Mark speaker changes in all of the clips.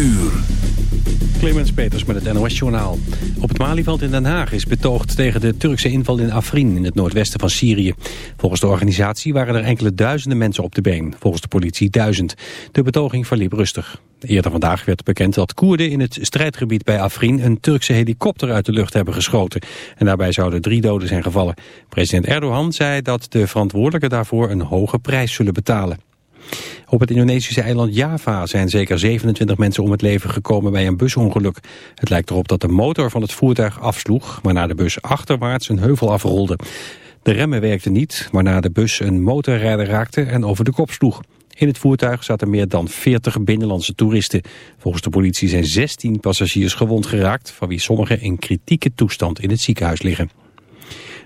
Speaker 1: uur.
Speaker 2: Clemens Peters met het NOS-journaal. Op het Malieveld in Den Haag is betoogd tegen de Turkse inval in Afrin in het noordwesten van Syrië. Volgens de organisatie waren er enkele duizenden mensen op de been. Volgens de politie duizend. De betoging verliep rustig. Eerder vandaag werd bekend dat Koerden in het strijdgebied bij Afrin een Turkse helikopter uit de lucht hebben geschoten. En daarbij zouden drie doden zijn gevallen. President Erdogan zei dat de verantwoordelijken daarvoor een hoge prijs zullen betalen. Op het Indonesische eiland Java zijn zeker 27 mensen om het leven gekomen bij een busongeluk. Het lijkt erop dat de motor van het voertuig afsloeg, waarna de bus achterwaarts een heuvel afrolde. De remmen werkten niet, waarna de bus een motorrijder raakte en over de kop sloeg. In het voertuig zaten meer dan 40 binnenlandse toeristen. Volgens de politie zijn 16 passagiers gewond geraakt, van wie sommigen in kritieke toestand in het ziekenhuis liggen.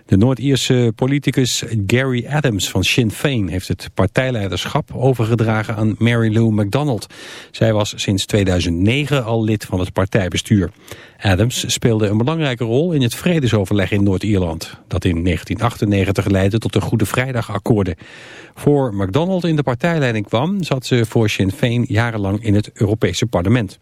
Speaker 2: De Noord-Ierse politicus Gary Adams van Sinn Féin heeft het partijleiderschap overgedragen aan Mary Lou MacDonald. Zij was sinds 2009 al lid van het partijbestuur. Adams speelde een belangrijke rol in het vredesoverleg in Noord-Ierland, dat in 1998 leidde tot de Goede Vrijdagakkoorden. Voor MacDonald in de partijleiding kwam, zat ze voor Sinn Féin jarenlang in het Europese parlement.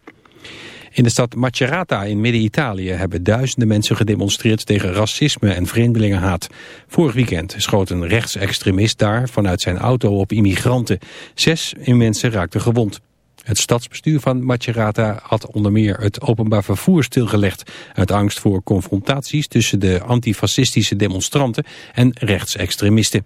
Speaker 2: In de stad Macerata in midden-Italië hebben duizenden mensen gedemonstreerd tegen racisme en vreemdelingenhaat. Vorig weekend schoot een rechtsextremist daar vanuit zijn auto op immigranten. Zes mensen raakten gewond. Het stadsbestuur van Macerata had onder meer het openbaar vervoer stilgelegd... uit angst voor confrontaties tussen de antifascistische demonstranten en rechtsextremisten.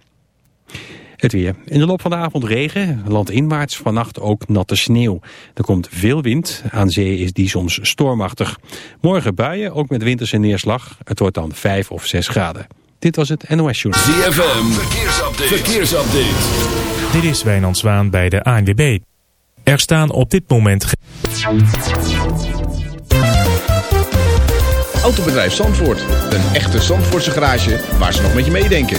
Speaker 2: Het weer. In de loop van de avond regen, landinwaarts vannacht ook natte sneeuw. Er komt veel wind, aan zee is die soms stormachtig. Morgen buien, ook met winterse neerslag. Het wordt dan 5 of 6 graden. Dit was het NOS Journal.
Speaker 1: ZFM, verkeersupdate. verkeersupdate.
Speaker 3: Dit is Wijnand Zwaan bij de ANWB. Er staan op dit moment...
Speaker 4: Autobedrijf Zandvoort. Een echte Zandvoortse garage waar ze nog met je meedenken.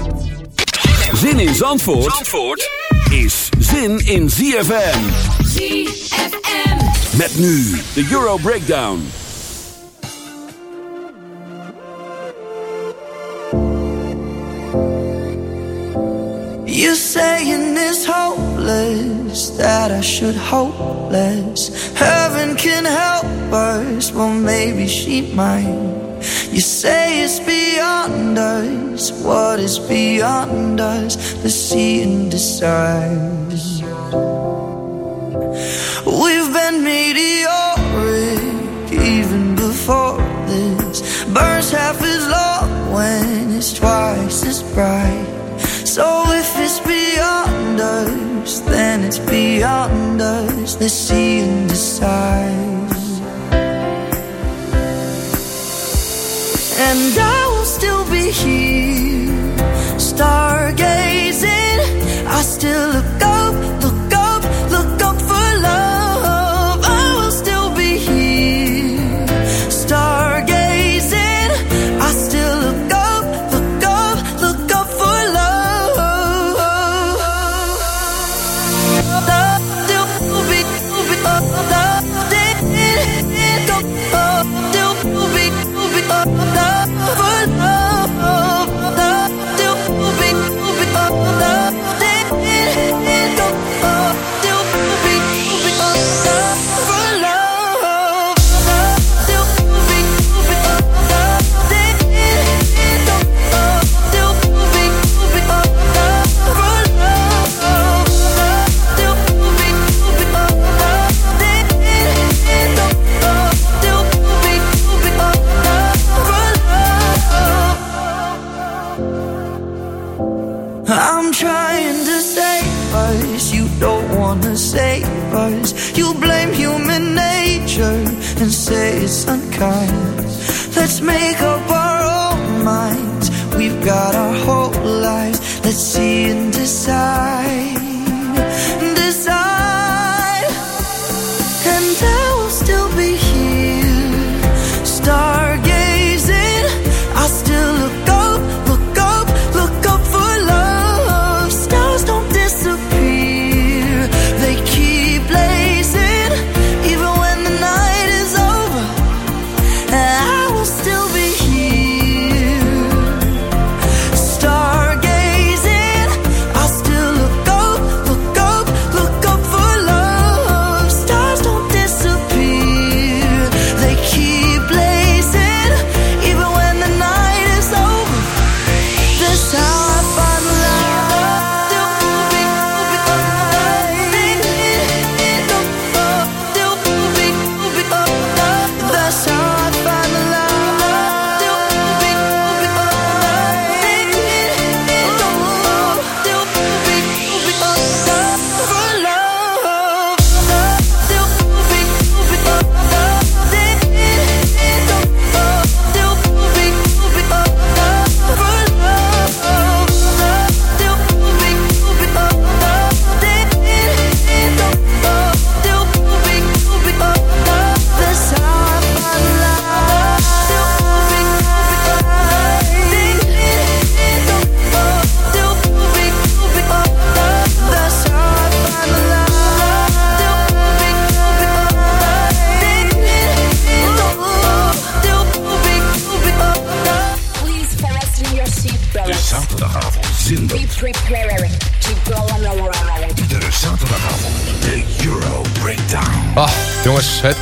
Speaker 1: Zin in Zandvoort, Zandvoort is zin in ZFM.
Speaker 5: ZFM.
Speaker 1: Met nu de Euro Breakdown.
Speaker 6: You saying it's hopeless that I should hope less. Heaven can help us, well maybe she might. You say it's beyond us. What is beyond us? Let's see and decide. We've been meteoric even before this. Burns half as long when it's twice as bright. So if it's beyond us, then it's beyond us. Let's see and decide. And I will still be here, stargazing. I still look up,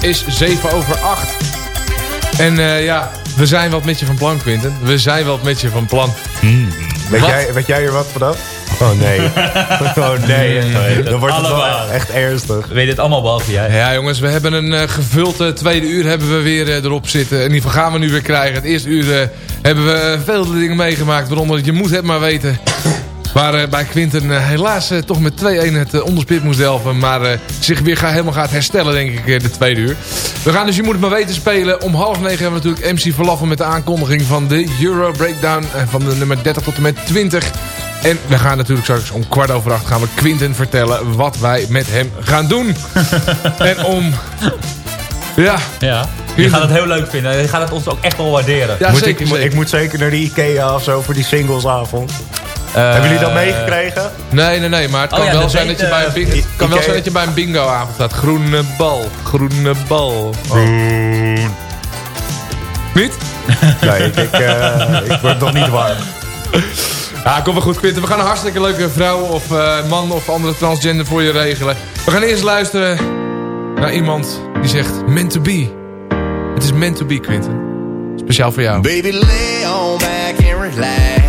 Speaker 7: is
Speaker 8: 7 over 8. En eh, ja, we zijn wat met je van plan, Quinten. We zijn wat met je van plan.
Speaker 9: Weet
Speaker 8: Wat?
Speaker 9: jij, weet jij er wat vanaf? Oh nee. oh nee. Dan wordt het wel echt ernstig.
Speaker 10: We weten het allemaal behalve jij.
Speaker 8: Ja, jongens, we hebben een eh, gevuld eh, tweede uur hebben we weer eh, erop zitten. In ieder geval gaan we nu weer krijgen. Het eerste uur eh, hebben we veel dingen meegemaakt. Waaronder dat je moet het maar weten. Waar eh, bij Quinten eh, helaas eh, toch met 2-1 het onderspit moest delven. Maar eh, zich weer ga, helemaal gaat herstellen, denk ik, eh, de tweede uur. We gaan dus Je Moet Het Maar Weten spelen. Om half negen hebben we natuurlijk MC Verlaffen met de aankondiging van de Euro Breakdown. van de nummer 30 tot en met 20. En we gaan natuurlijk straks om kwart over acht gaan we Quinten vertellen wat wij met hem gaan doen. en om... Ja,
Speaker 10: Ja. Je gaat het heel leuk vinden. Je gaat het ons ook echt wel waarderen.
Speaker 8: ja
Speaker 9: moet
Speaker 8: zeker,
Speaker 9: ik,
Speaker 8: zeker.
Speaker 9: ik moet zeker naar de Ikea of zo voor die singlesavond. Hebben jullie dat meegekregen?
Speaker 8: Nee, nee, nee, maar het
Speaker 10: Oh
Speaker 8: kan,
Speaker 10: ja,
Speaker 8: wel, zijn dat je bij een,
Speaker 10: weet,
Speaker 8: bing- het kan wel zijn dat je bij een bingo-avond staat. Groene bal, groene bal. Niet?
Speaker 9: Nee, ik, ik, eh, ik word nog niet warm.
Speaker 8: Ja, kom wel goed, Quinten. We gaan een hartstikke leuke vrouw of eh, man of andere transgender voor je regelen. We gaan eerst luisteren naar iemand die zegt meant to be. Het is meant to be, Quinten. Speciaal voor jou.
Speaker 11: Baby, lay on back and relax.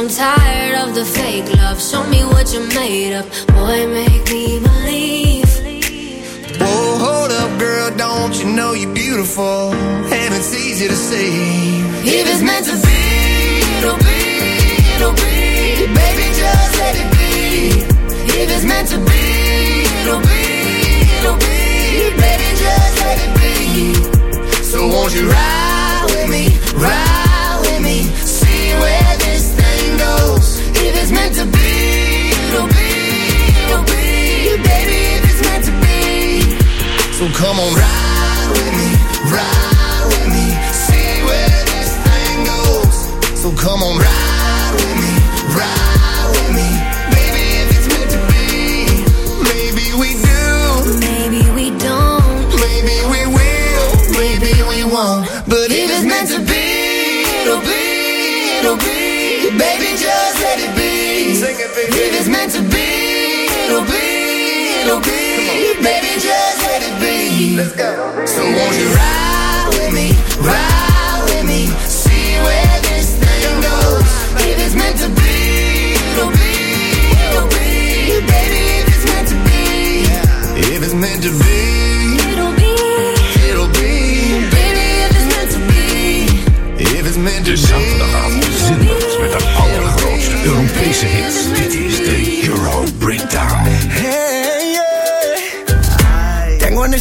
Speaker 12: I'm tired of the fake love. Show me what you're made of. Boy, make me believe.
Speaker 11: Whoa, hold up, girl, don't you know you're beautiful? And it's easy to see. If it's meant to be, it'll be, it'll be. Baby, just let it be. If it's meant to be, it'll be, it'll be. Baby, just let it be. So won't you ride with me, ride with me, see where if it's meant to be, it'll be, it'll be. Baby, if it's meant to be. So come on, ride with me, ride with me. See where this thing goes. So come on, ride. If it's meant to be,
Speaker 12: it'll be,
Speaker 11: it'll be. Baby, just let it be.
Speaker 1: Let's go.
Speaker 7: So won't you ride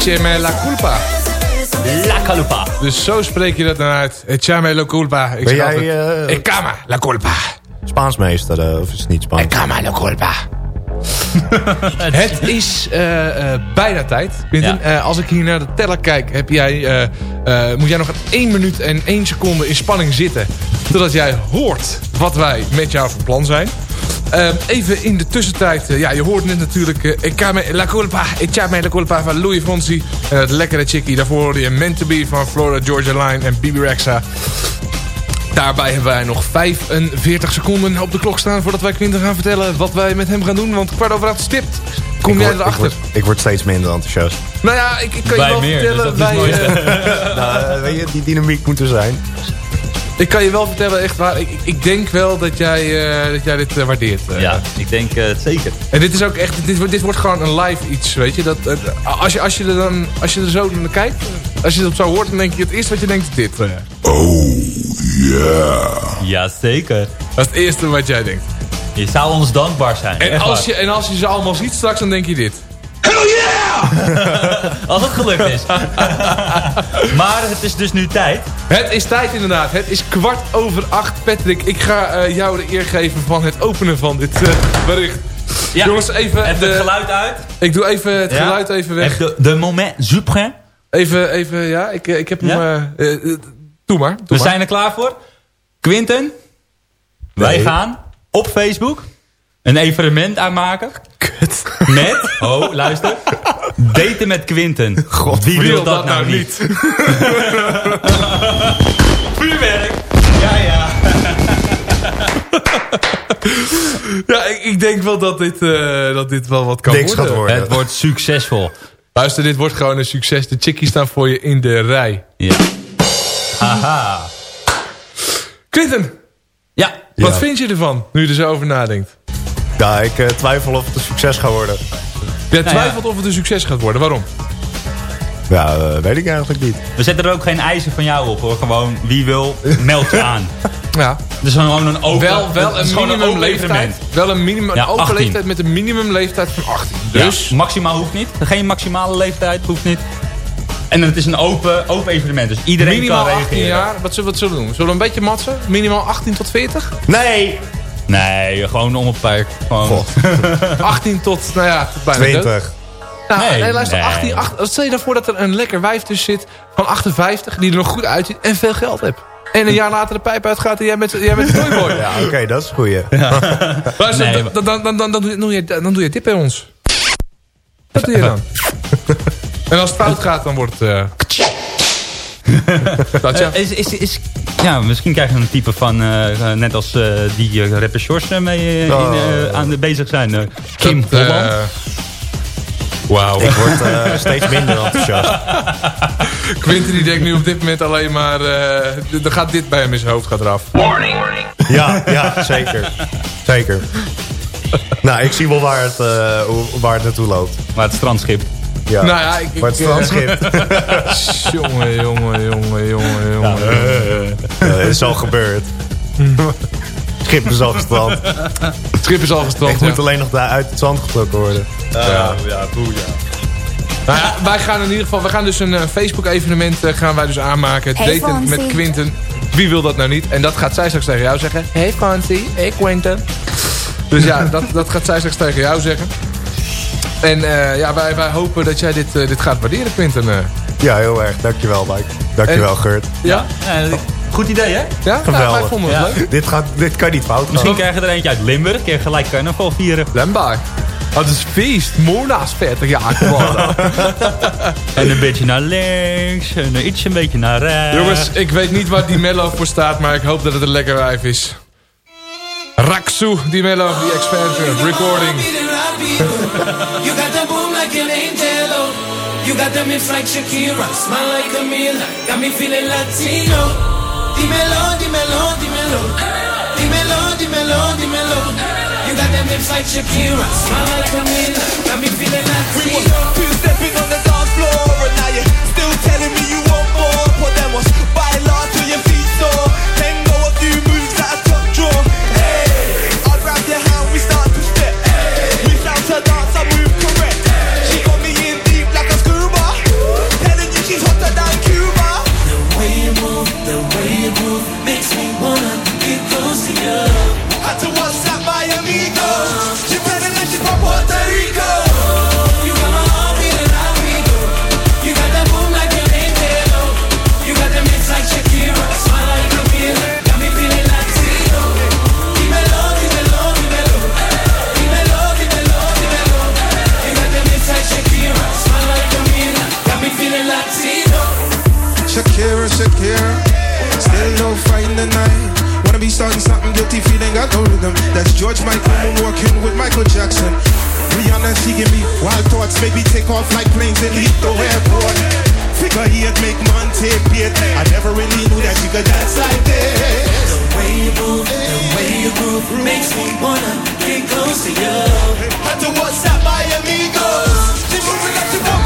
Speaker 8: Echeme la culpa.
Speaker 10: La culpa.
Speaker 8: Dus zo spreek je dat dan uit. Echame la culpa. Ik
Speaker 9: Ben
Speaker 8: zeg
Speaker 9: jij,
Speaker 8: altijd, Echame la culpa.
Speaker 9: Spaansmeester, eh, of is het niet Spaans?
Speaker 8: Echame la culpa. Het is eh, eh, bijna tijd, Quinten. Eh, als ik hier naar de teller kijk, heb jij, eh, eh, moet jij nog 1 minuut en 1 seconde in spanning zitten. Totdat jij hoort wat wij met jou van plan zijn. Eh, even in de tussentijd, eh, ja, je hoort net natuurlijk uh, Echame la culpa, Echame la culpa van Louis Fonsi. En het lekkere chickie, daarvoor hoorde je Meant to Be van Florida Georgia Line en Bibi Rexa. Daarbij hebben wij nog 45 seconden op de klok staan... voordat wij Quinten gaan vertellen wat wij met hem gaan doen. Want kwart over acht stipt. Kom
Speaker 9: Ik
Speaker 8: jij
Speaker 9: word-
Speaker 8: erachter?
Speaker 9: Ik word, ik word steeds minder enthousiast.
Speaker 8: Nou ja, ik, ik kan je wel
Speaker 10: meer,
Speaker 8: vertellen...
Speaker 10: dus dat is
Speaker 8: wij, eh,
Speaker 9: nou, eh, weet je, die dynamiek moet er zijn.
Speaker 8: Ik kan je wel vertellen, echt waar. Ik, ik- ik denk wel dat jij, eh, dat jij dit eh, waardeert. eh.
Speaker 10: Ja, ik denk eh, het zeker.
Speaker 8: En dit is ook echt, dit, wordt- dit wordt gewoon een live iets, weet je. Dat, als, je als, je er dan, als je er zo naar kijkt, als je het zo hoort, dan denk je het eerste wat je denkt is dit. eh.
Speaker 10: Ja, zeker.
Speaker 8: Dat is het eerste wat jij denkt.
Speaker 10: Je zou ons dankbaar zijn.
Speaker 8: En als,
Speaker 10: waar.
Speaker 8: je, en als je ze allemaal ziet straks, dan denk je dit.
Speaker 10: Als het gelukt is. maar het is dus nu tijd.
Speaker 8: Het is tijd inderdaad. Het is kwart over acht. Patrick, ik ga eh, jou de eer geven van het openen van dit eh, bericht.
Speaker 10: Ja.
Speaker 8: Jongens, even...
Speaker 10: Even
Speaker 8: de-
Speaker 10: het geluid uit.
Speaker 8: Ik doe even het
Speaker 10: Ja?
Speaker 8: geluid even weg.
Speaker 10: Even de, de moment suprême.
Speaker 8: Even, even, ja, ik, ik heb hem...
Speaker 10: Ja?
Speaker 8: eh, eh, eh, doe maar, doe
Speaker 10: We
Speaker 8: maar.
Speaker 10: zijn er klaar voor. Quinten, wij gaan op Facebook een evenement aanmaken. Kut. Met, oh, luister. Daten met Quinten. God, wie wil dat, nou niet? Vuurwerk. Ja, ja.
Speaker 8: Ja, ik, ik denk wel dat dit, eh, dat dit wel wat kan
Speaker 9: Niks
Speaker 8: worden.
Speaker 10: Het wordt succesvol.
Speaker 8: Luister, dit wordt gewoon een succes. De chickies staan voor je in de rij.
Speaker 10: Ja. Haha.
Speaker 8: Quinten,
Speaker 10: Ja.
Speaker 8: wat
Speaker 9: Ja.
Speaker 8: vind je ervan, nu je er zo over nadenkt?
Speaker 9: Ja, ik eh, twijfel of het een succes gaat worden.
Speaker 8: Jij
Speaker 10: ja.
Speaker 8: twijfelt of het een succes gaat worden. Waarom?
Speaker 9: Ja, eh, weet ik eigenlijk niet.
Speaker 10: We zetten er ook geen eisen van jou op hoor. Gewoon wie wil, meld je aan.
Speaker 8: Ja.
Speaker 10: Dus gewoon een open,
Speaker 8: Wel, wel een minimum leeftijd.
Speaker 10: evenement.
Speaker 8: Wel een, minimum,
Speaker 10: Ja,
Speaker 8: open
Speaker 10: 18.
Speaker 8: leeftijd met een minimum leeftijd van 18. Dus
Speaker 10: maximaal hoeft niet. Geen maximale leeftijd hoeft niet. En het is een open, open evenement. Dus iedereen
Speaker 8: minimaal
Speaker 10: kan
Speaker 8: 18
Speaker 10: reageren.
Speaker 8: jaar. Wat zullen, wat zullen we doen? Zullen we een beetje matsen? Minimaal 18 tot 40?
Speaker 9: Nee!
Speaker 10: Nee, gewoon om het park. Gewoon.
Speaker 9: God.
Speaker 8: 18 tot, nou ja, tot bijna dood.
Speaker 9: 20.
Speaker 8: Nou, nee,
Speaker 10: Nee,
Speaker 8: luister,
Speaker 10: nee.
Speaker 8: 18, 8, stel je daarvoor dat er een lekker wijf tussen zit van 58, die er nog goed uitziet en veel geld heeft. En een jaar later de pijp uitgaat en jij met, jij met de toyboy.
Speaker 9: Ja, oké, dat is een.
Speaker 8: Luister,
Speaker 10: Nee,
Speaker 8: dan, dan, dan, dan, dan, doe je- dan, doe dan dit bij ons. Dat doe je dan. en als het fout gaat, dan wordt het... eh dat ja.
Speaker 10: Eh, is, is, is, ja, misschien krijgen we een type van, eh, eh, net als eh, die uh, rapper Shores mee in,
Speaker 9: Oh.
Speaker 10: eh, aan de bezig zijn. eh, Kim
Speaker 8: Dat,
Speaker 10: Holland.
Speaker 8: Wauw.
Speaker 9: Ik word eh, steeds minder enthousiast.
Speaker 8: Quinten die denkt nu op dit moment alleen maar... eh dan gaat dit bij hem in zijn hoofd gaat eraf.
Speaker 9: Ja, ja, zeker. Zeker. Nou, ik zie wel waar het, eh, waar het naartoe loopt.
Speaker 10: Maar het strandschip.
Speaker 9: Ja.
Speaker 8: Nou ja, ik... ik
Speaker 9: waar het
Speaker 8: eh,
Speaker 9: strandschip.
Speaker 8: jongen, jongen, jongen, jongen, jongen.
Speaker 9: Ja, het is al gebeurd. Schip is al gestrand.
Speaker 8: Het schip is al gestrand,
Speaker 9: Ik
Speaker 8: ja.
Speaker 9: moet alleen nog daar uit het zand getrokken worden.
Speaker 8: Ja,
Speaker 9: ja, boe, ja.
Speaker 8: Nou ja, wij gaan in ieder geval, we gaan dus een eh, Facebook-evenement eh, gaan wij dus aanmaken.
Speaker 12: Hey,
Speaker 8: Daten met Quinten. Wie wil dat nou niet? En dat gaat zij straks tegen jou zeggen. Hey Francie, hey Quinten. Dus ja, dat, dat gaat zij straks tegen jou zeggen. En eh, ja, wij, wij hopen dat jij dit, eh, dit gaat waarderen, Quinten. eh.
Speaker 9: Ja, heel erg. Dankjewel, Mike. Dankjewel,
Speaker 8: En-
Speaker 9: Gert.
Speaker 8: Ja?
Speaker 10: Eh, goed idee, hè?
Speaker 8: Ja? Nou,
Speaker 9: Geweldig.
Speaker 8: wij vonden het
Speaker 10: Ja.
Speaker 8: leuk.
Speaker 9: Dit, gaat, dit kan niet fout gaan.
Speaker 10: Misschien krijgen we er eentje uit Limburg. Keer gelijk carnaval vieren.
Speaker 8: Lembaar. Oh, het is feest. Mona is 40 jaar geworden.
Speaker 10: En een beetje naar links. En iets een beetje naar rechts.
Speaker 8: Jongens, ik weet niet waar die Mello voor staat, maar ik hoop dat het een lekker wijf is. Raksu, die Mello, die expert, recording.
Speaker 13: You got the boom like an angel. oh. You got the hips like Shakira. Smile like Camila. Got me feeling Latino. Dímelo, dímelo, dímelo. Dímelo, dímelo, dímelo. You got them hips like Shakira. Smile like Camila. Got me feeling Latino.
Speaker 14: We were Two stepping on the dance floor and now you're still telling me you want more. Put
Speaker 15: Maybe take off like planes and leave the airport. Figure eight, make man take bait. I never really knew that you could dance like this.
Speaker 13: The way you move, the way you groove makes me wanna get close to you.
Speaker 14: Had to WhatsApp my amigos. She moving like she's from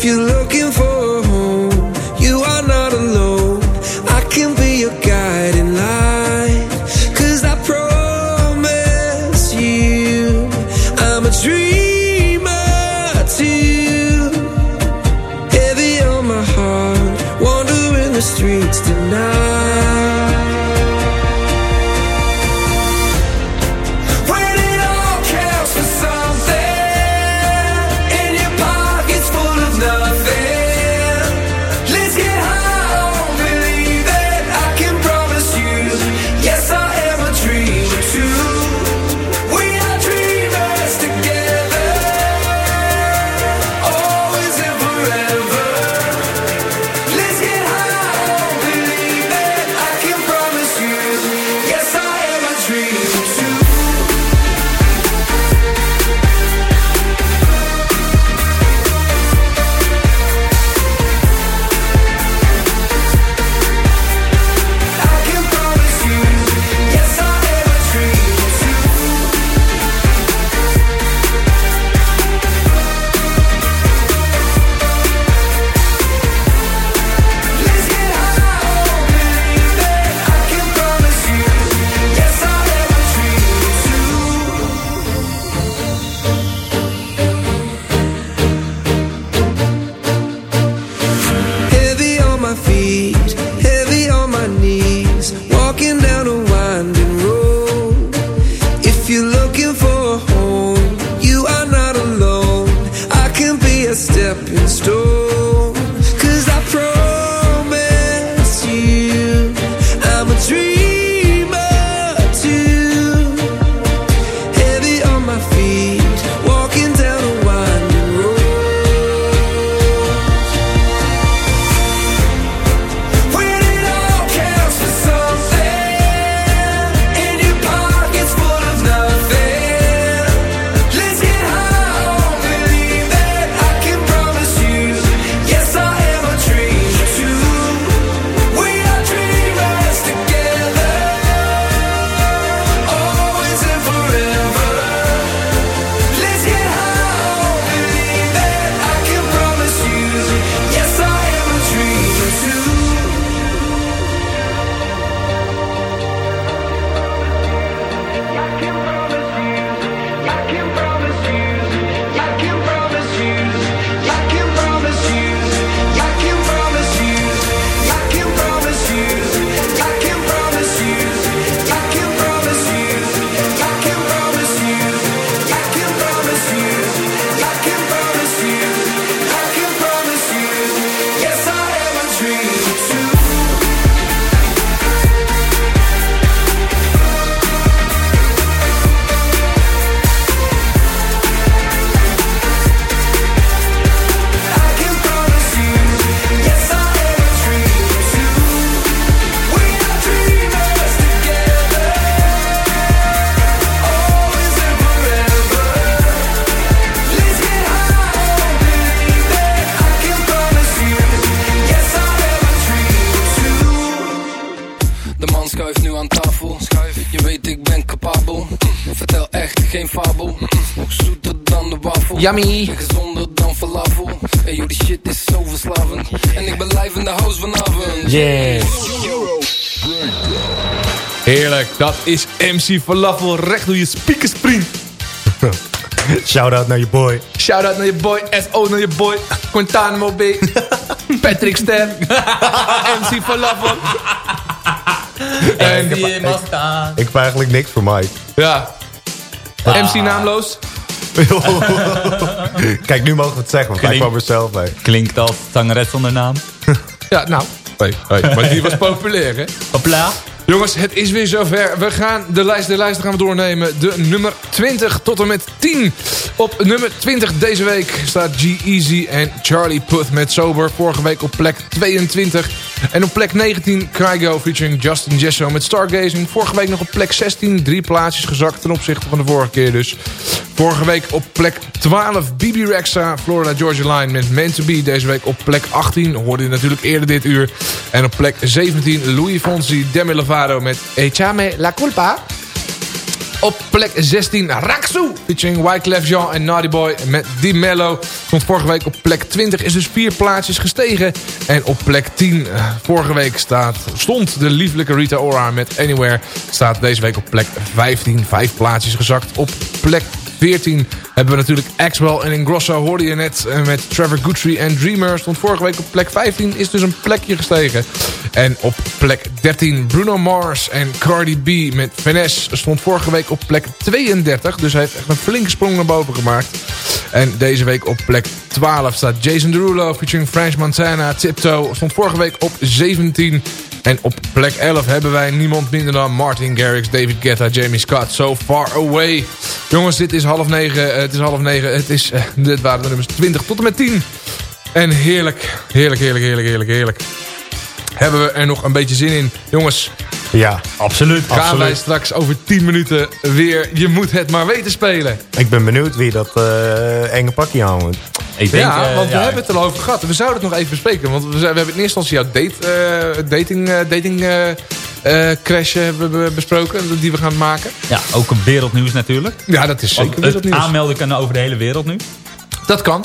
Speaker 16: If you're looking
Speaker 8: Yummy.
Speaker 17: En gezonder dan falafel. Hey, joh, die shit is zo verslavend. En ik ben live in de house vanavond.
Speaker 8: Yes. Heerlijk, dat is MC Falafel recht door je speakers, vriend.
Speaker 9: Shout-out naar je boy.
Speaker 8: Shout-out naar je boy, SO naar je boy, Quintana B, Patrick Ster, MC Falafel. En
Speaker 10: die Mazda.
Speaker 9: Ik heb eigenlijk niks voor Mike.
Speaker 8: Ja. MC naamloos.
Speaker 9: Kijk, nu mogen we het zeggen, want hij
Speaker 10: Klink-
Speaker 9: kwam er zelf bij.
Speaker 10: Klinkt als zangeres zonder naam.
Speaker 8: Ja, nou. Hey, hey, maar die was populair, hè?
Speaker 10: Hopla.
Speaker 8: Jongens, het is weer zover. We gaan de lijst der lijsten gaan we doornemen. De nummer 20 tot en met 10. Op nummer 20 deze week staat G-Eazy en Charlie Puth met Sober. Vorige week op plek 22. En op plek 19 Kygo featuring Justin Jesso met Stargazing. Vorige week nog op plek 16. Drie plaatsjes gezakt ten opzichte van de vorige keer dus. Vorige week op plek 12 Bibi Rexa, Florida Georgia Line met Man to Be. Deze week op plek 18, hoorde je natuurlijk eerder dit uur. En op plek 17 Louis Fonsi, Demi Lovato met Echame la culpa. Op plek 16 Raxu, featuring Wyclef Jean en Naughty Boy met Di Mello. Stond vorige week op plek 20, is dus vier plaatsjes gestegen. En op plek 10, eh, vorige week staat, stond de lieflijke Rita Ora met Anywhere. Staat deze week op plek 15, vijf plaatsjes gezakt. Op plek 14 hebben we natuurlijk Axwell en Ingrosso, hoorde je net eh, met Trevor Guthrie en Dreamer. Stond vorige week op plek 15, is dus een plekje gestegen. En op plek 13 Bruno Mars en Cardi B met Finesse stond vorige week op plek 32. Dus hij heeft echt een flinke sprong naar boven gemaakt. En deze week op plek 12 staat Jason Derulo featuring French Montana. Tiptoe stond vorige week op 17. En op plek 11 hebben wij niemand minder dan Martin Garrix, David Guetta, Jamie Scott. So far away. Jongens, dit is half negen. eh, Het is half negen. Het is, eh, dit waren de nummers 20 tot en met 10. En heerlijk, heerlijk, heerlijk, heerlijk, heerlijk, heerlijk. Hebben we er nog een beetje zin in. Jongens,
Speaker 9: Ja, absoluut.
Speaker 8: gaan
Speaker 9: absoluut.
Speaker 8: wij straks over 10 minuten weer Je moet het maar weten spelen.
Speaker 9: Ik ben benieuwd wie dat eh, enge pakje aan moet.
Speaker 10: Ik denk,
Speaker 8: ja,
Speaker 10: eh,
Speaker 8: want we
Speaker 10: ja,
Speaker 8: hebben het er al over gehad. We zouden het nog even bespreken. Want we, zijn- we hebben in eerste instantie jouw date, eh, dating, eh, dating eh, eh, crash hebben we besproken. Die we gaan maken.
Speaker 10: Ja, ook een wereldnieuws natuurlijk.
Speaker 8: Ja, dat is zeker wereldnieuws.
Speaker 10: Het aanmelden kan over de hele wereld nu.
Speaker 8: Dat kan.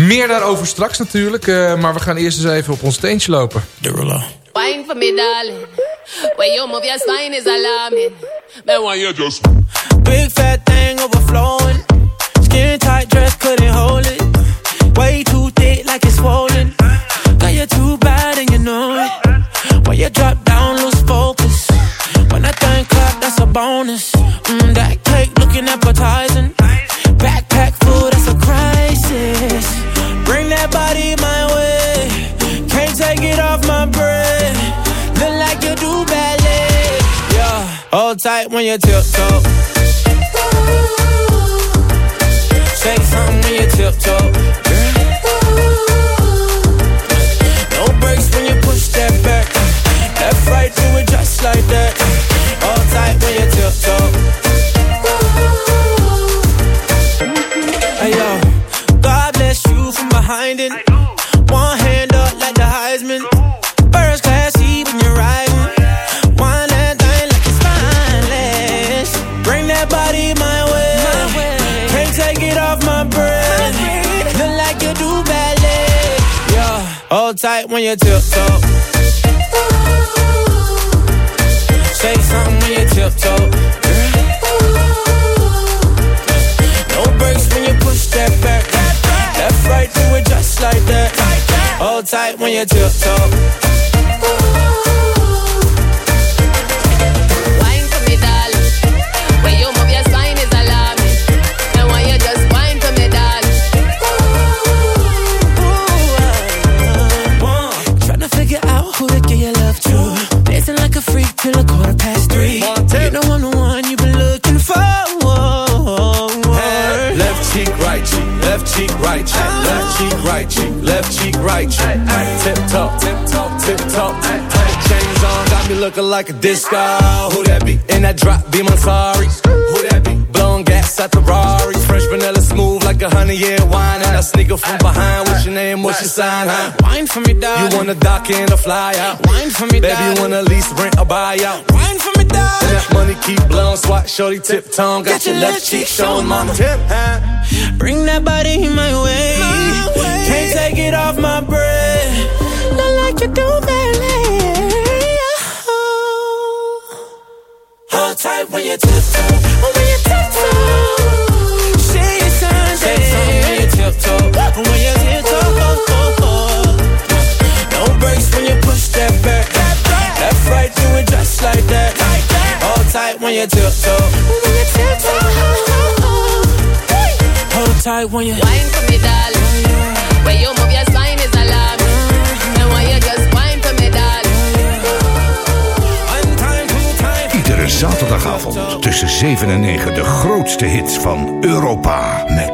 Speaker 8: Meer daarover straks natuurlijk. eh, maar we gaan eerst eens even op ons teentje lopen.
Speaker 18: Wine for me, darling. When you move your spine is alarming. Man, why you just
Speaker 19: Big fat thing overflowing. Skin tight dress couldn't hold it. Way too thick like it's swollen. Got you too bad and you know it. When you drop down, lose focus. When that thing clap, that's a bonus. Mm, that cake looking appetizing. Backpack full, that's a crisis. When you tiptoe. Say something when you tiptoe. No breaks when you push that back. Left, right, do it just like that. When you tiptoe. Say something when you tiptoe. No breaks when you push that back. Left, right, do it just like that. Hold tight when you tiptoe.
Speaker 20: Right cheek, left cheek, right cheek, left cheek, right cheek. Tip top, tip top, tip top. Chains on, got me looking like a disco. Who that be? In that drop, be my sorry. Who that be? Blowing gas at the Rari. Fresh vanilla smooth like a honey year wine. And I sneak up from behind. What's your name? What's your sign? Huh?
Speaker 19: Wine for me, dog.
Speaker 20: You wanna dock in a fly out?
Speaker 19: Wine for me,
Speaker 20: Baby, you wanna lease, rent, or buy out?
Speaker 19: Wine for dog.
Speaker 20: And that money keep blowing, swat, shorty, tip tongue. Got your left cheek showing, mama. Tip, huh?
Speaker 19: Bring that body in my way. Can't take it off my breath. Look like you do ballet. Hold tight when you tiptoe. When you tiptoe. Say your sign, say something when you tiptoe. When you tiptoe. When you tiptoe. When you tiptoe. Hold tight when you
Speaker 18: Wine for me, darling. When you move your spine is alarming. And when you just wine for me, darling.
Speaker 21: Iedere zaterdagavond tussen 7 en 9 de grootste hits van Europa met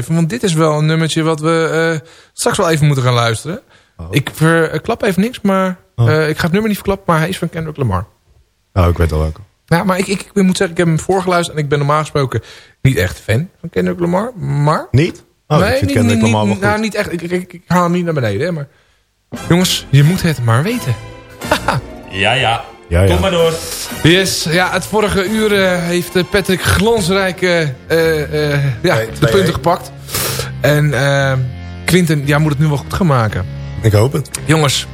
Speaker 8: even. Want dit is wel een nummertje wat we eh, straks wel even moeten gaan luisteren. Ik verklap even niks, maar eh, ik ga het nummer niet verklappen. Maar hij is van Kendrick Lamar.
Speaker 9: Oh, ik weet al welke.
Speaker 8: Ja, maar ik, ik, ik moet zeggen, ik heb hem voorgeluisterd. En ik ben normaal gesproken niet echt fan van Kendrick Lamar. Maar...
Speaker 9: Niet? Oh, ik vind Kendrick Lamar wel
Speaker 8: niet,
Speaker 9: goed.
Speaker 8: nou, niet echt. Ik, ik, ik, ik haal hem niet naar beneden. Hè, maar jongens, je moet het maar weten.
Speaker 10: Ja, ja.
Speaker 9: Ja, ja.
Speaker 10: Kom maar door.
Speaker 8: Yes, ja, het vorige uur eh, heeft eh, Patrick glansrijk eh, ja, de punten gepakt. En Quinten, ja, moet het nu wel goed gaan maken.
Speaker 9: Ik hoop het.
Speaker 8: Jongens,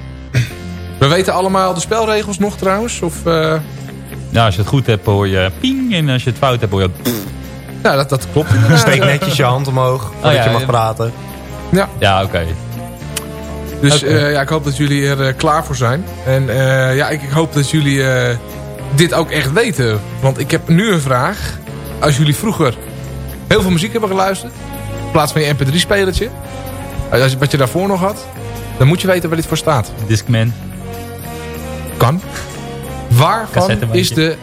Speaker 8: we weten allemaal de spelregels nog trouwens? Of, eh,
Speaker 10: Ja, als je het goed hebt hoor je ping. En als je het fout hebt hoor je...
Speaker 8: nou, dat, dat klopt.
Speaker 9: Steek netjes je hand omhoog voordat
Speaker 10: ja,
Speaker 9: je mag
Speaker 10: ja.
Speaker 9: praten.
Speaker 8: Ja,
Speaker 10: Ja, oké.
Speaker 8: Dus eh, ja, ik hoop dat jullie er eh, klaar voor zijn. En eh, ja, ik, ik hoop dat jullie eh, dit ook echt weten. Want ik heb nu een vraag. Als jullie vroeger heel veel muziek hebben geluisterd... in plaats van je mp3-spelertje... als je- wat je daarvoor nog had... dan moet je weten waar dit voor staat.
Speaker 10: Discman.
Speaker 8: Kan. Waarvan is, de,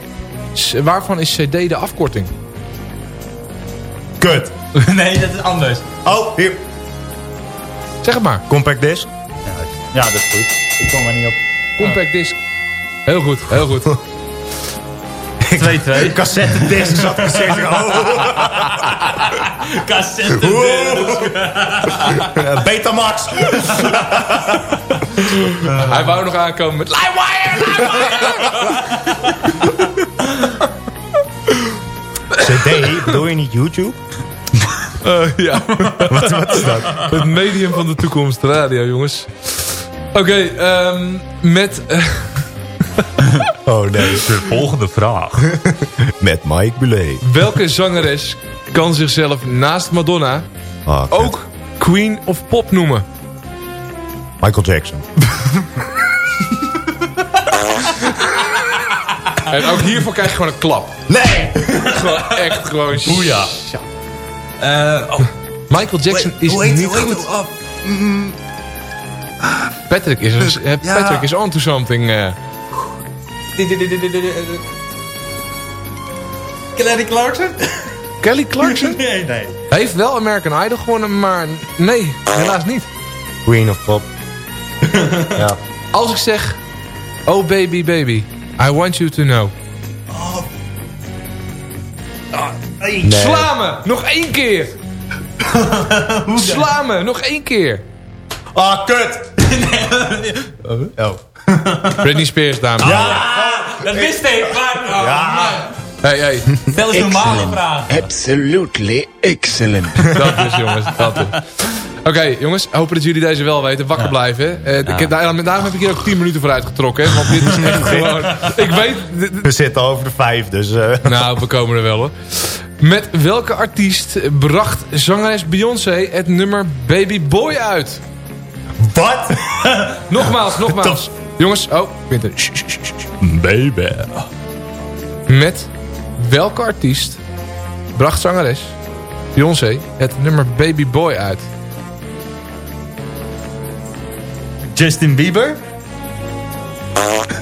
Speaker 8: waarvan is CD de afkorting?
Speaker 9: Kut.
Speaker 10: nee, dat is anders.
Speaker 9: Oh, hier.
Speaker 8: Zeg het maar.
Speaker 9: Compact disc.
Speaker 10: Ja, dat is goed. Ik kom er niet op.
Speaker 8: Compact disc. Heel goed, heel goed.
Speaker 10: 2-2.
Speaker 9: Cassette disc zat ik te zeggen. Oh.
Speaker 10: Cassette.
Speaker 9: Eh, Betamax.
Speaker 8: Hij wou nog aankomen met Livewire!
Speaker 9: CD, bedoel je niet YouTube?
Speaker 8: Eh, ja.
Speaker 9: Wat, wat is dat?
Speaker 8: Het medium van de toekomst, radio jongens. Oké, ehm, met... eh,
Speaker 9: Oh nee.
Speaker 10: De volgende vraag.
Speaker 9: Met Mike Bulet.
Speaker 8: welke zangeres kan zichzelf naast Madonna
Speaker 9: Ah,
Speaker 8: ook Queen of Pop noemen?
Speaker 9: Michael Jackson.
Speaker 8: En ook hiervoor krijg je gewoon een klap.
Speaker 9: Nee!
Speaker 8: Gewoon echt gewoon...
Speaker 10: Boeia.
Speaker 8: oh. Michael Jackson is niet goed. Patrick is, eh, Patrick is on to something. eh.
Speaker 10: Kelly Clarkson?
Speaker 8: Kelly Clarkson
Speaker 10: Nee, nee.
Speaker 8: heeft wel American Idol gewonnen, maar nee, helaas niet.
Speaker 9: Queen of Pop. ja.
Speaker 8: Als ik zeg, oh baby baby, I want you to know.
Speaker 9: Nee.
Speaker 8: Sla me, nog één keer. Sla me, nog één keer.
Speaker 9: Ah, kut! Oh.
Speaker 8: Britney Spears, dames en heren.
Speaker 10: Dat wist ik. Maar, oh,
Speaker 9: Ja.
Speaker 10: man.
Speaker 8: Hey, hey,
Speaker 10: Stel eens normale vragen.
Speaker 11: Absolutely excellent.
Speaker 8: dat is jongens, dat is. Oké, jongens, hopen dat jullie deze wel weten. Wakker blijven. Eh, ik heb, daarom, daarom heb ik hier ook 10 minuten voor uitgetrokken. Hè, want dit is echt gewoon... Ik weet...
Speaker 9: We zitten over de vijf, dus... eh,
Speaker 8: Nou, we komen er wel hoor. Met welke artiest bracht zangeres Beyoncé het nummer Baby Boy uit?
Speaker 9: Wat?
Speaker 8: Nogmaals, nogmaals. Jongens, oh, shh.
Speaker 10: Baby.
Speaker 8: Met welke artiest bracht zangeres Beyoncé het nummer Baby Boy uit?
Speaker 10: Justin Bieber?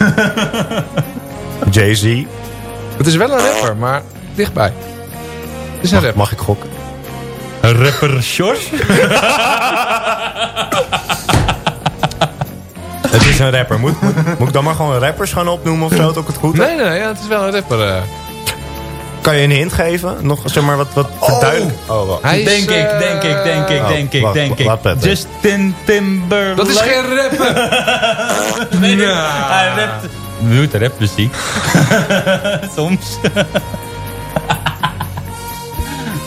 Speaker 9: Jay-Z.
Speaker 8: Het is wel een rapper, maar dichtbij. Het is een rapper.
Speaker 9: Mag ik gokken?
Speaker 10: Rapper Sjors?
Speaker 9: Het is een rapper. Moet, moet, moet ik dan maar gewoon rappers gaan opnoemen of zo, dat ik het goed heb?
Speaker 8: Nee, nee, ja, het is wel een rapper. eh.
Speaker 9: Kan je een hint geven? Nog zeg maar wat, wat verduidelijk. Oh, wat.
Speaker 8: Hij is,
Speaker 10: Denk ik,
Speaker 8: eh,
Speaker 10: denk ik, denk ik,
Speaker 9: Oh,
Speaker 10: denk ik,
Speaker 9: wacht,
Speaker 10: denk ik.
Speaker 9: laat Patrick.
Speaker 10: Justin Timberlake.
Speaker 8: Dat is geen rapper.
Speaker 10: Nee, nee,
Speaker 8: Ja.
Speaker 10: Hij rapt... Doet rapmuziek. Soms.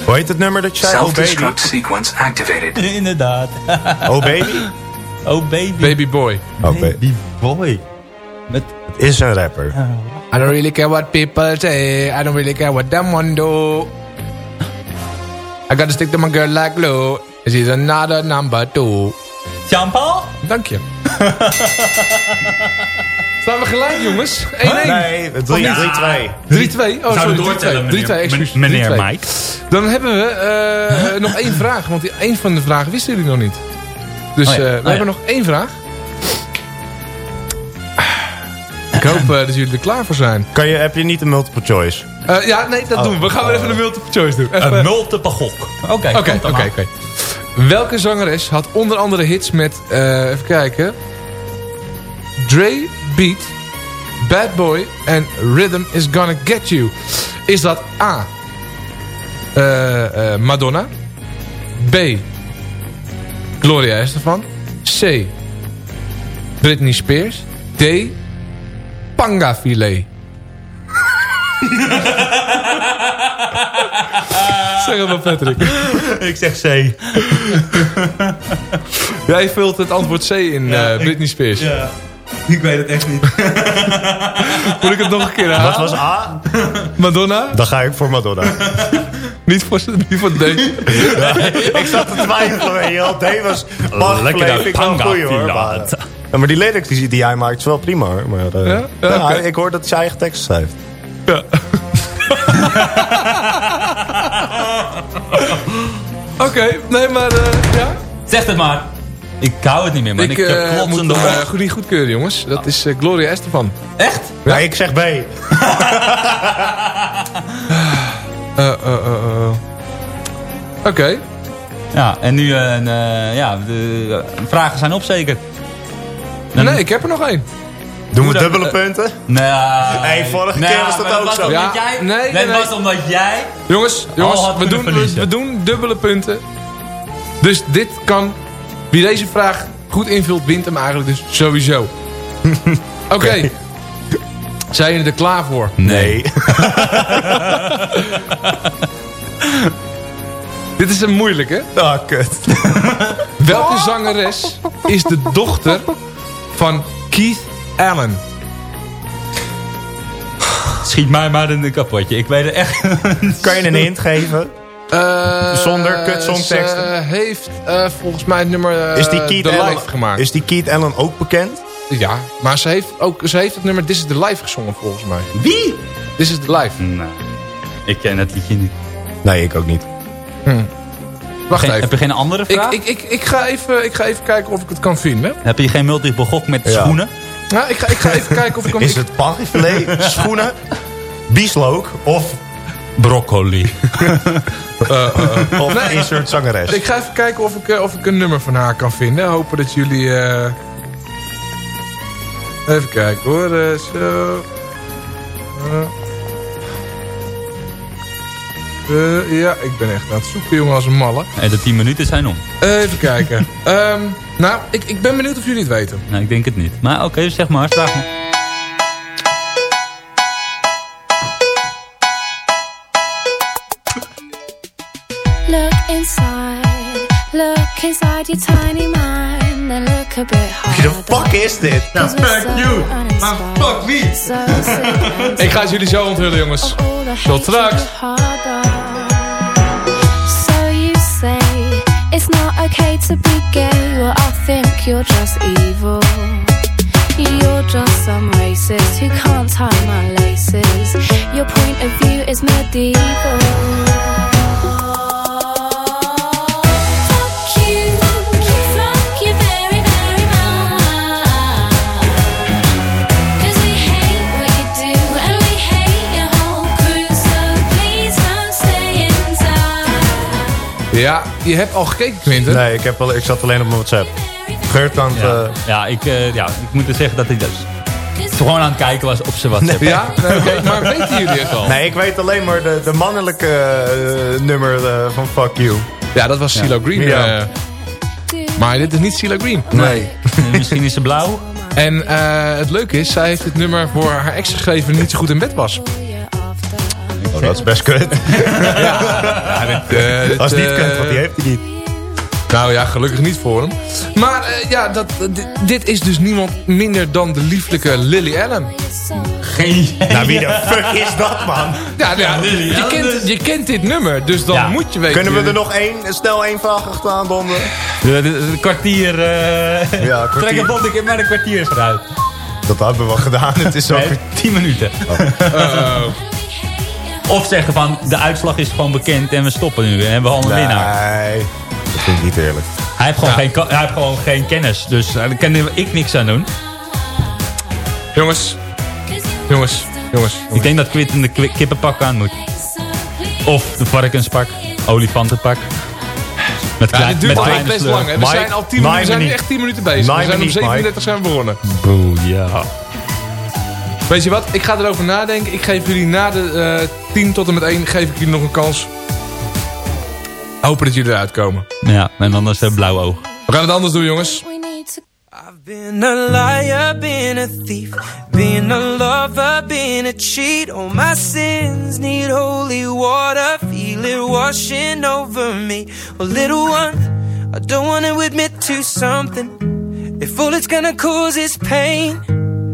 Speaker 9: Hoe heet het nummer dat je zei? Oh baby.
Speaker 1: Self-destruct sequence activated.
Speaker 10: Inderdaad.
Speaker 9: Oh baby?
Speaker 10: Oh baby.
Speaker 8: Baby Boy.
Speaker 9: Oh baby.
Speaker 10: Boy. Met...
Speaker 9: Het is een rapper.
Speaker 8: I don't really care what people say. I don't really care what them one do. I gotta stick to my girl like glue. She's another number two.
Speaker 10: Jean-Paul?
Speaker 8: Dank je. Staan we gelijk, jongens? 1-1.
Speaker 9: Nee, 3-2.
Speaker 8: 3-2. Oh,
Speaker 10: Zouden
Speaker 8: sorry,
Speaker 10: doortellen,
Speaker 8: 3-2. 3-2,
Speaker 10: meneer,
Speaker 8: excuus.
Speaker 10: meneer
Speaker 8: 3-2.
Speaker 10: Mike.
Speaker 8: Dan hebben we eh, nog één vraag. Want die, één van de vragen wisten jullie nog niet. Dus
Speaker 10: Oh ja,
Speaker 8: eh, we
Speaker 10: oh ja.
Speaker 8: hebben nog één vraag. hoop eh, dat jullie er klaar voor zijn.
Speaker 9: Kan je, heb je niet een multiple choice?
Speaker 8: Eh, ja, nee, dat
Speaker 9: Oh.
Speaker 8: doen we. We gaan weer even een multiple choice doen. Even-
Speaker 10: Een multiple gok. Oké,
Speaker 8: Oké, oké. Welke zangeres had onder andere hits met, eh, even kijken... Dre Beat, Bad Boy en Rhythm is Gonna Get You? Is dat A. eh, eh, Madonna? B. Gloria Estefan? C. Britney Spears? D. Panga Filet? zeg het maar Patrick.
Speaker 10: Ik zeg C.
Speaker 8: Jij vult het antwoord C in eh, Britney Spears.
Speaker 10: Ja. Ik weet het echt niet.
Speaker 8: Moet ik het nog een keer herhalen?
Speaker 9: Wat was A?
Speaker 8: Madonna?
Speaker 9: Dan ga ik voor Madonna.
Speaker 8: Niet voor, niet voor D.
Speaker 9: ik zat te twijfelen. wel. D was vind ik wel een
Speaker 10: panga
Speaker 9: goeie hoor. Maar, ja, maar die lyrics die, die hij maakt is wel prima hoor. Maar, eh,
Speaker 8: Ja? Ja, oké.
Speaker 9: Ik hoor dat hij zijn eigen tekst schrijft.
Speaker 8: Ja. Oké, nee, maar eh, ja.
Speaker 10: Zeg het maar. Ik hou het niet meer, man. Ik,
Speaker 8: ik
Speaker 10: ik
Speaker 8: eh,
Speaker 10: heb
Speaker 8: moet hem
Speaker 10: hoofd.
Speaker 8: goed niet goedkeuren, jongens. Dat is eh, Gloria Estefan.
Speaker 10: Echt?
Speaker 9: Ja, ik zeg B.
Speaker 8: Eh, eh, eh, eh. Oké.
Speaker 10: Ja, en nu een, eh, ja, de eh, vragen zijn op zeker. Dan-
Speaker 8: Nee, ik heb er nog één.
Speaker 9: Doen we dubbele punten?
Speaker 10: Nee,
Speaker 9: Hey, vorige
Speaker 10: nee,
Speaker 9: keer was dat ook zo.
Speaker 10: omdat
Speaker 8: Ja,
Speaker 10: jij,
Speaker 8: nee, nee,
Speaker 10: dat
Speaker 8: nee.
Speaker 10: was omdat jij...
Speaker 8: Jongens, jongens
Speaker 10: had
Speaker 8: we, doen, we, we doen dubbele punten. Dus dit kan... Wie deze vraag goed invult, wint hem eigenlijk dus sowieso. Oké. Zijn jullie er klaar voor?
Speaker 10: Nee.
Speaker 8: Dit is een moeilijke.
Speaker 9: Ah, kut.
Speaker 8: Welke zangeres is de dochter van Keith Allen?
Speaker 10: Schiet mij maar in de kapotje. Ik weet het echt.
Speaker 9: Kan je een hint geven?
Speaker 8: Eh,
Speaker 9: Zonder kutsongteksten.
Speaker 8: Ze heeft eh, volgens mij het nummer eh,
Speaker 9: Is die Keith
Speaker 8: The
Speaker 9: Allen,
Speaker 8: Life gemaakt.
Speaker 9: Is die Keith Allen ook bekend?
Speaker 8: Ja, maar ze heeft, ook, ze heeft het nummer This is the Life gezongen volgens mij.
Speaker 10: Wie?
Speaker 8: This is the Life.
Speaker 10: Nee. Ik ken het liedje niet.
Speaker 9: Nee, ik ook niet.
Speaker 8: Wacht
Speaker 10: Geen-
Speaker 8: even.
Speaker 10: heb je geen andere
Speaker 8: Ik,
Speaker 10: vraag?
Speaker 8: ik, ik, ik, ga even, ik ga even kijken of ik het kan vinden.
Speaker 10: Heb je geen multiple gok met
Speaker 9: Ja.
Speaker 10: schoenen?
Speaker 8: Ja, ik, ga, ik ga even kijken of ik kan
Speaker 9: Is het pangfilet, schoenen, bieslook of,
Speaker 10: Broccoli.
Speaker 9: of
Speaker 8: Nee.
Speaker 9: insert zangeres?
Speaker 8: Ik ga even kijken of ik, eh, of ik een nummer van haar kan vinden. Hopen dat jullie... eh, Even kijken hoor. eh, zo. Eh. Eh, ja, ik ben echt aan het zoeken jongen als een malle.
Speaker 10: En de 10 minuten zijn om.
Speaker 8: Even kijken. Ehm, nou, ik, ik ben benieuwd of jullie het weten.
Speaker 10: Nou, ik denk het niet. Maar oké, zeg maar. Vraag me.
Speaker 12: Look inside, look inside your tiny mind,
Speaker 9: de fuck is dit?
Speaker 12: Cause we're so uninspired,
Speaker 8: fuck wie?
Speaker 12: So sick and
Speaker 8: Ik ga het jullie zo onthullen jongens. Tot straks.
Speaker 12: you it's not okay to be gay. Well, I think you're just evil. You're just some racist who can't tie my laces. Your point of view is medieval.
Speaker 8: Ja, je hebt al gekeken Quinten.
Speaker 9: Nee, ik, heb wel, ik zat alleen op mijn WhatsApp. Geurt het...
Speaker 10: Ja,
Speaker 9: eh,
Speaker 10: ja, ik, eh, ja, ik moet er zeggen dat hij dus gewoon aan het kijken was op zijn WhatsApp.
Speaker 8: Ja, nee, oké, maar weten jullie het al?
Speaker 9: Nee, ik weet alleen maar de, de mannelijke eh, nummer van Fuck You.
Speaker 8: Ja, dat was CeeLo Green.
Speaker 9: Ja.
Speaker 8: maar dit is niet CeeLo Green.
Speaker 9: Nee.
Speaker 10: Misschien is ze blauw.
Speaker 8: En eh, het leuke is, zij heeft dit nummer voor haar ex geschreven die niet zo goed in bed was.
Speaker 9: Oh, dat is best kut.
Speaker 8: Ja, dit, eh, dit,
Speaker 9: Als het niet
Speaker 8: eh,
Speaker 9: kunt, want die heeft hij niet.
Speaker 8: Nou ja, gelukkig niet voor hem. Maar eh, ja, dat, dit, dit is dus niemand minder dan de lieflijke Lily Allen.
Speaker 10: Geen
Speaker 9: Nou, wie de fuck is dat, man?
Speaker 8: Ja, ja,
Speaker 10: Lily
Speaker 8: je,
Speaker 10: Allen
Speaker 8: kent,
Speaker 10: dus.
Speaker 8: je kent dit nummer, dus dan
Speaker 10: Ja.
Speaker 8: moet je weten.
Speaker 9: Kunnen we er nog één, snel één vraag achteraan donderen?
Speaker 10: De, de- de kwartier. eh
Speaker 9: Ja, kwartier.
Speaker 10: Trek een bond, ik heb maar een kwartier vooruit.
Speaker 9: Dat hebben we gedaan. Het is ook...
Speaker 10: Nee, 10 minuten.
Speaker 8: Uh,
Speaker 10: Of zeggen van, de uitslag is gewoon bekend en we stoppen nu. En hebben we al een winnaar.
Speaker 9: Nee, dat vind ik niet eerlijk.
Speaker 10: Hij heeft, gewoon geen, hij heeft gewoon geen kennis. Dus eh, daar kan ik niks aan doen.
Speaker 8: jongens, Jongens, jongens.
Speaker 10: Ik denk dat Quinten de kippenpak aan moet. Of de varkenspak, olifantenpak. Met
Speaker 8: Ja,
Speaker 10: klein-
Speaker 8: dit duurt
Speaker 10: met kleine
Speaker 8: best lang. Hè. We zijn al 10 minuten, we zijn echt 10 minuten bezig. We zijn om
Speaker 10: niet, Mike.
Speaker 8: 37 zijn we begonnen.
Speaker 10: Boe, ja.
Speaker 8: Weet je wat? Ik ga erover nadenken. Ik geef jullie na de eh 10 tot en met 1 geef ik jullie nog een kans. Hopen dat jullie eruit komen.
Speaker 10: Ja, en is het blauw oog.
Speaker 8: We gaan het anders doen, jongens.
Speaker 19: Been a liar, been a thief, been a lover, been a cheat. All my sins need holy water, feel it washing over me. Well, little one, I don't want to admit to something. If all it's gonna cause is pain,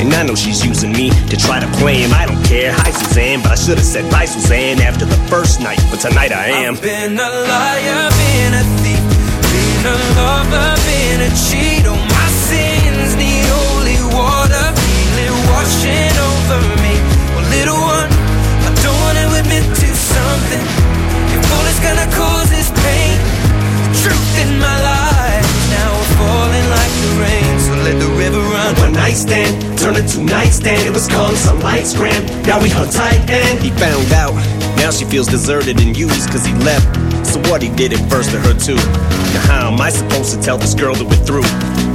Speaker 22: And I know she's using me to try to play him. I don't care. Hi, Suzanne, but I should have said bye, Suzanne, after the first night. But tonight I am.
Speaker 19: I've Been a liar, been a thief, been a lover, been a cheat. All my sins need holy water, feel it washing
Speaker 22: night stand, turned nightstand. It was calm, some lights grand. Now we hung tight and he found out. Now she feels deserted and used cause he left. So what he did it first to her too. Now how am I supposed to tell this girl that we're through?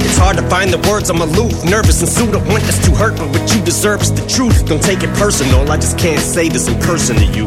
Speaker 22: It's hard to find the words, I'm aloof, nervous and sued. I want this to hurt, but what you deserve is the truth. Don't take it personal, I just can't say this in person to you.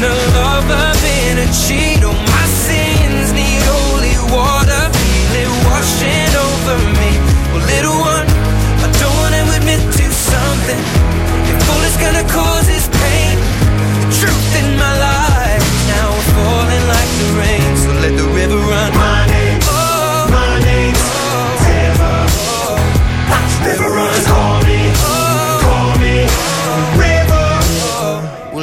Speaker 19: been a lover, been a cheat. All my sins need holy water, feel it washing over me. Well, little one, I don't wanna admit to something. If all it's gonna cause is pain, truth in my life now we're falling like the rain. So let the river run.
Speaker 22: My name,
Speaker 19: oh,
Speaker 22: my name's oh, oh, River. River runs, call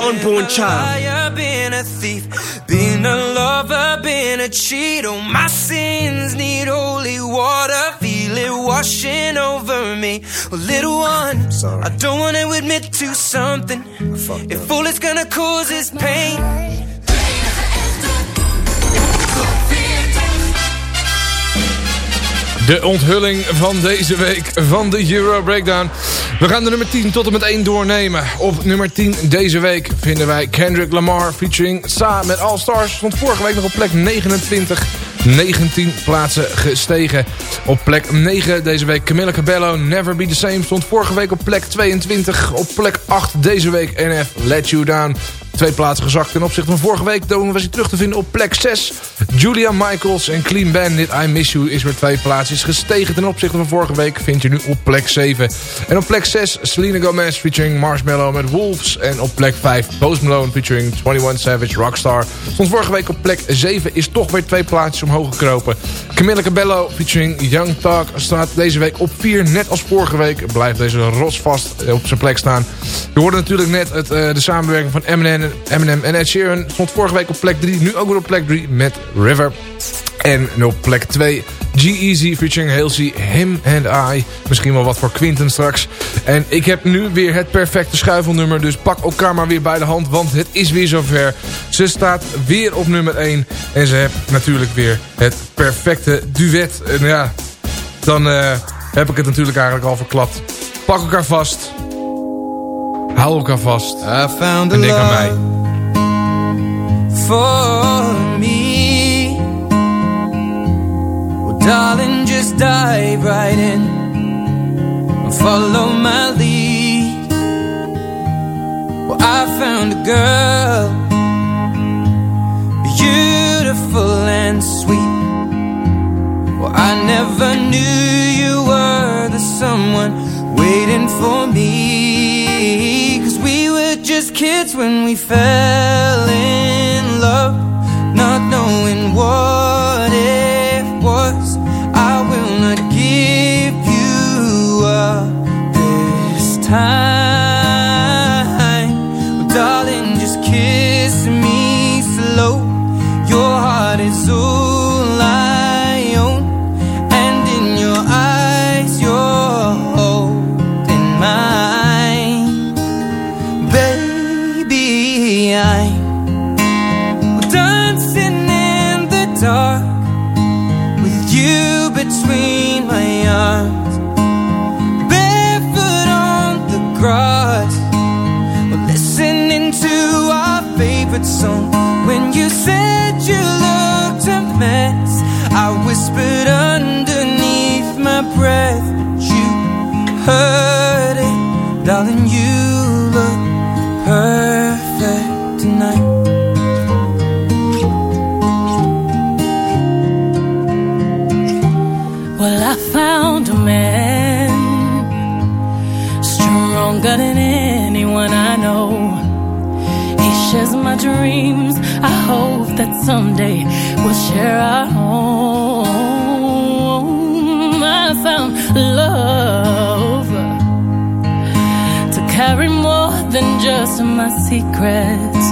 Speaker 22: unborn child?
Speaker 19: liar, been a thief, been a lover, been a cheat. All my sins need holy water, feel it washing over me. Well, little one, I don't wanna admit to something. If all it's gonna cause is pain.
Speaker 8: De onthulling van deze week van de Euro Breakdown. We gaan de nummer 10 tot en met 1 doornemen. Op nummer 10 deze week vinden wij Kendrick Lamar featuring Sa met All Stars. Stond vorige week nog op plek 29. 19 plaatsen gestegen. Op plek 9 deze week Camilla Cabello, Never Be The Same. Stond vorige week op plek 22. Op plek 8 deze week NF Let You Down. Twee plaatsen gezakt ten opzichte van vorige week. Toen was hij terug te vinden op plek 6. Julia Michaels en Clean Bandit I Miss You is weer twee plaatsjes gestegen ten opzichte van vorige week. Vind je nu op plek 7. En op plek 6 Selena Gomez featuring Marshmallow met Wolves. En op plek 5 Post Malone featuring 21 Savage Rockstar. Stond vorige week op plek 7. Is toch weer twee plaatsjes omhoog gekropen. Camilla Cabello featuring Young Talk staat deze week op 4. Net als vorige week blijft deze rotsvast op zijn plek staan. Je hoorde natuurlijk net het, eh, de samenwerking van Eminem Eminem en Ed Sheeran stond vorige week op plek 3. Nu ook weer op plek 3 met River. En op plek 2 G-Eazy featuring Halsey, Him and I. Misschien wel wat voor Quinten straks. En ik heb nu weer het perfecte schuifelnummer. Dus pak elkaar maar weer bij de hand. Want het is weer zover. Ze staat weer op nummer 1. En ze heeft natuurlijk weer het perfecte duet. En ja, dan eh, heb ik het natuurlijk eigenlijk al verklapt. Pak elkaar vast. Hou elkaar vast. en denk aan mij.
Speaker 19: for me. Well, darling, just dive right in and follow my lead. Well, I found a girl, beautiful and sweet. Well, I never knew you were the someone waiting for me. Kids when we fell in love, song. When you said you looked a mess, I whispered underneath my breath, but you heard it, darling.
Speaker 5: Dreams. I hope that someday we'll share our home. I found love to carry more than just my secrets,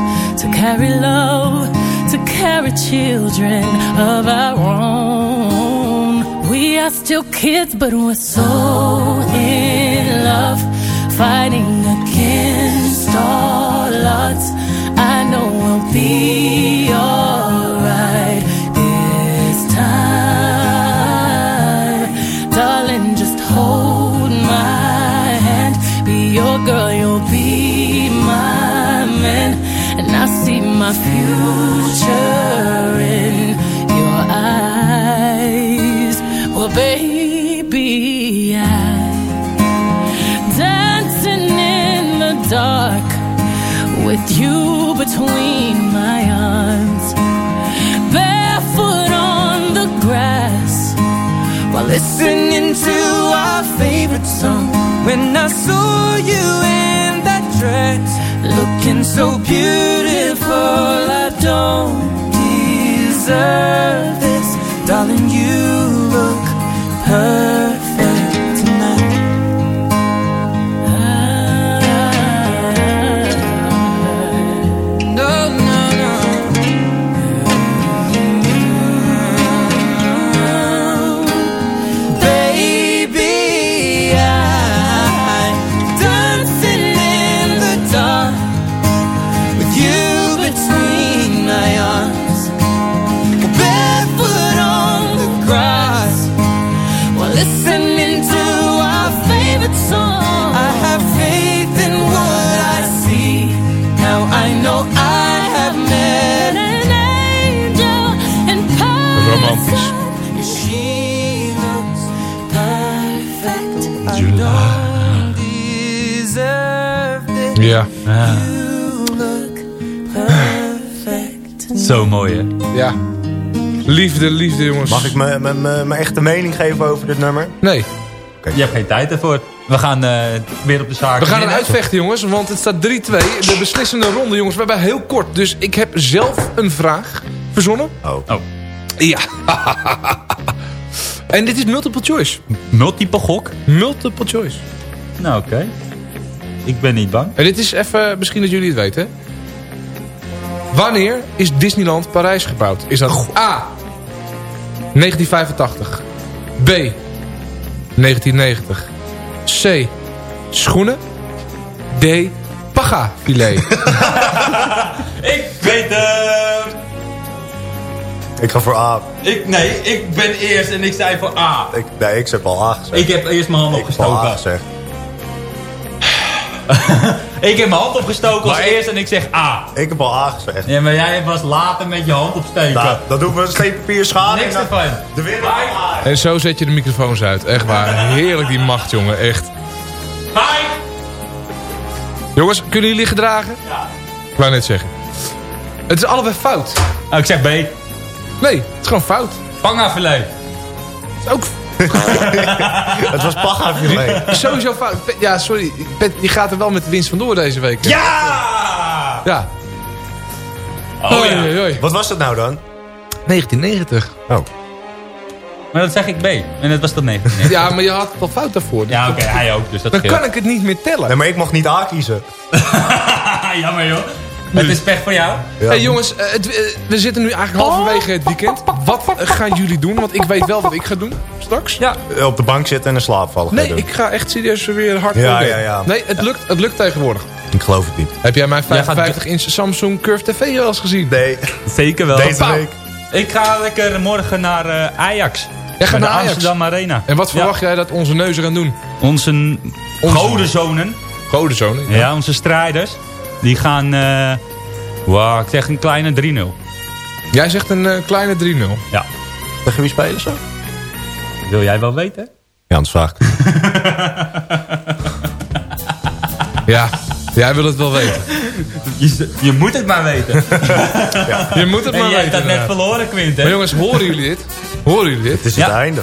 Speaker 5: to carry love, to carry children of our own. We are still kids, but we're so in love, fighting against all odds. Be alright this time. Darling, just hold my hand. Be your girl, you'll be my man. And I see my future in your eyes. Well, baby, I dancing in the dark with you
Speaker 19: listening to our favorite song. When I saw you in that dress, looking so beautiful, I don't deserve this, darling. You look perfect
Speaker 8: Ja.
Speaker 19: Perfect.
Speaker 10: Zo mooi, hè?
Speaker 8: Ja. Liefde, liefde, jongens.
Speaker 9: Mag ik mijn- echte mening geven over dit nummer?
Speaker 8: Nee.
Speaker 10: Je hebt geen tijd ervoor. We gaan eh, weer op de zaak.
Speaker 8: We gaan het uitvechten, jongens, want het staat 3-2. De beslissende ronde, jongens. We hebben heel kort. Dus ik heb zelf een vraag verzonnen.
Speaker 9: Oh.
Speaker 10: oh.
Speaker 8: Ja. en dit is multiple choice.
Speaker 10: Multiple gok?
Speaker 8: Multiple choice.
Speaker 10: Nou, oké. Ik ben niet bang.
Speaker 8: En dit is even, misschien dat jullie het weten. hè? Wanneer is Disneyland Parijs gebouwd? Is dat A. 1985. B. 1990. C. Schoenen. D. Paga filet.
Speaker 10: Ik weet hem.
Speaker 9: Ik ga voor A.
Speaker 10: Ik, nee, ik ben eerst en ik zei voor A.
Speaker 9: Ik, nee, ik heb al A gezegd.
Speaker 10: Ik heb eerst mijn hand
Speaker 9: Ik heb al A
Speaker 10: opgestoken.
Speaker 9: gezegd.
Speaker 10: Ik heb mijn hand opgestoken als eerst en ik zeg A.
Speaker 9: Ik heb al A gezegd.
Speaker 10: Ja, maar jij was later met je hand opsteken.
Speaker 9: Nou, dan doen we een steen papier schade.
Speaker 10: Niks ervan.
Speaker 9: De winnaar.
Speaker 8: en zo zet je de microfoons uit. Echt waar. Heerlijk die macht, jongen. Echt.
Speaker 10: Hi!
Speaker 8: Jongens, kunnen jullie gedragen? Ja. Ik wou net zeggen. Het is allebei fout.
Speaker 10: Oh, ik zeg B.
Speaker 8: Nee, het is gewoon fout.
Speaker 10: Pangafilet.
Speaker 8: Het is ook
Speaker 9: Het was pagafilet.
Speaker 8: sowieso fout. Ja, sorry. Pet, die gaat er wel met de winst vandoor deze week. hè?
Speaker 10: Ja!
Speaker 8: Ja.
Speaker 10: Oh
Speaker 8: Oei,
Speaker 10: ja.
Speaker 8: oei, oei.
Speaker 9: Wat was het nou dan?
Speaker 8: 1990.
Speaker 9: Oh.
Speaker 10: Maar dat zeg ik B. En het was tot 19.
Speaker 8: Ja, maar je had het al fout daarvoor.
Speaker 10: Ja, oké, hij ook. Dus dat
Speaker 8: Dan
Speaker 10: scheelt.
Speaker 8: kan ik het niet meer tellen.
Speaker 9: Nee, maar ik mocht niet A kiezen.
Speaker 10: Jammer joh. Het is pech voor jou.
Speaker 9: Ja.
Speaker 8: hey, jongens, eh, het, eh, we zitten nu eigenlijk halverwege het weekend. Wat eh, gaan jullie doen? Want ik weet wel wat ik ga doen straks.
Speaker 10: Ja.
Speaker 9: Op de bank zitten en in slaap vallen.
Speaker 8: Nee,
Speaker 9: doen.
Speaker 8: ik ga echt serieus weer hard
Speaker 9: Ja, ja, ja.
Speaker 8: Nee, het lukt, het lukt tegenwoordig.
Speaker 9: ik geloof het niet.
Speaker 8: Heb jij mijn
Speaker 10: Jij gaat-
Speaker 8: 55 inch Samsung Curve TV wel eens gezien?
Speaker 9: Nee,
Speaker 10: Zeker wel.
Speaker 9: deze
Speaker 8: Pauw.
Speaker 9: week.
Speaker 10: Ik ga lekker morgen naar eh, Ajax.
Speaker 8: Jij gaat naar
Speaker 10: de
Speaker 8: Ajax.
Speaker 10: Amsterdam Arena.
Speaker 8: En wat
Speaker 10: Ja.
Speaker 8: verwacht jij dat onze neuzen gaan doen?
Speaker 10: Onze,
Speaker 8: Onze-
Speaker 10: godenzonen.
Speaker 8: Godenzonen.
Speaker 10: Ja. onze strijders. Die gaan... eh wow, ik zeg een kleine 3-0.
Speaker 8: Jij zegt een eh, kleine 3-0.
Speaker 10: Ja.
Speaker 9: Tegen wie spelen ze?
Speaker 10: Wil jij wel weten?
Speaker 9: Ja, anders vraag ik.
Speaker 8: Ja, jij wil het wel weten.
Speaker 10: Je, je moet het maar weten.
Speaker 8: Je moet het
Speaker 10: en
Speaker 8: maar
Speaker 10: jij hebt
Speaker 8: weten.
Speaker 10: dat net verloren, Quint, hè?
Speaker 8: Maar jongens, horen jullie dit? Horen jullie dit?
Speaker 9: Het is
Speaker 10: Ja.
Speaker 9: het einde.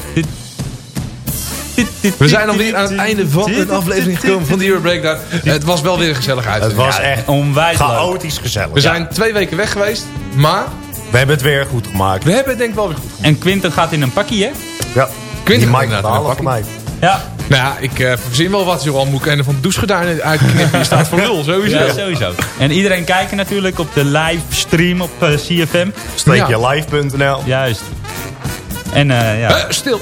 Speaker 8: We zijn alweer aan het einde van de aflevering gekomen van de Euro Breakdown. Het was wel weer een gezellige
Speaker 9: Het
Speaker 8: uitzending.
Speaker 9: was echt
Speaker 10: Onwijs leuk.
Speaker 9: chaotisch gezellig.
Speaker 8: We zijn twee weken weg geweest, maar
Speaker 9: We hebben het weer goed gemaakt.
Speaker 8: we hebben het denk ik wel weer goed gedaan.
Speaker 10: En Quinten gaat in een pakje, hè?
Speaker 9: Ja.
Speaker 8: Quinten
Speaker 9: Die
Speaker 8: gaat in een
Speaker 9: halen voor mij.
Speaker 10: Ja,
Speaker 8: Nou ja, ik eh verzin wel wat, joh. Al moet ik een van het douchegordijn uitknippen. Je staat voor lul, sowieso.
Speaker 10: ja, sowieso. En iedereen kijken natuurlijk op de livestream op eh, CFM.
Speaker 9: Streekje live.nl.
Speaker 10: Juist. En eh, ja.
Speaker 8: Stil.